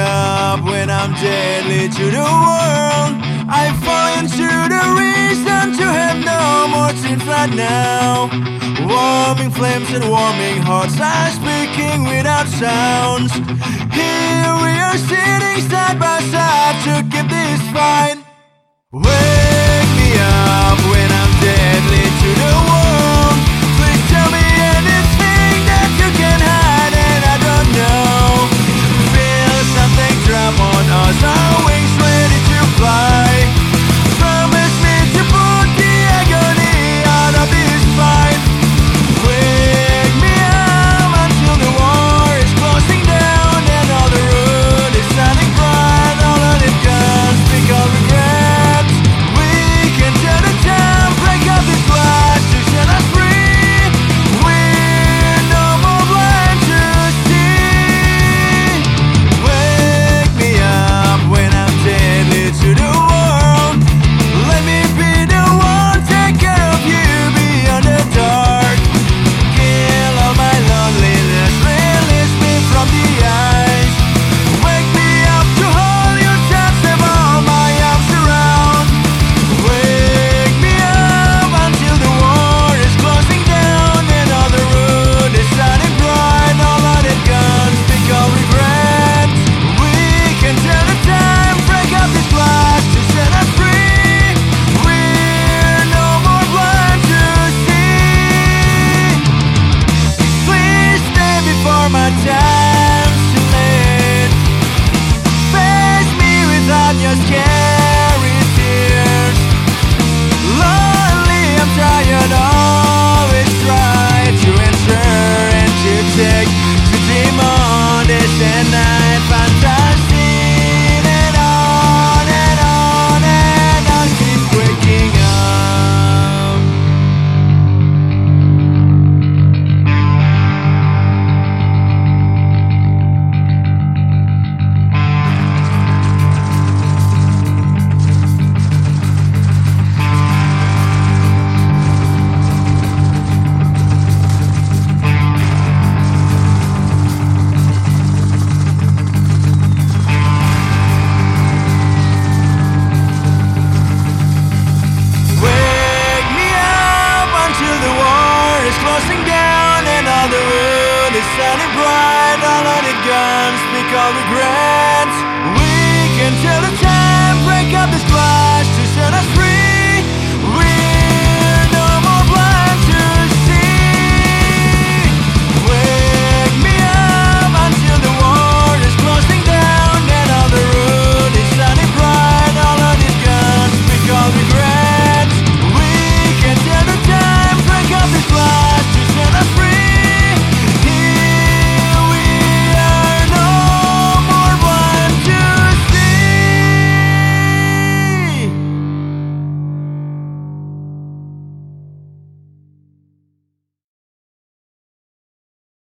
up when I'm deadly to the world. I fall into the reason to have no more tears right now. Warming flames and warming hearts are speaking without sounds. Here we are sitting side by side to keep this fight. We're and I regret.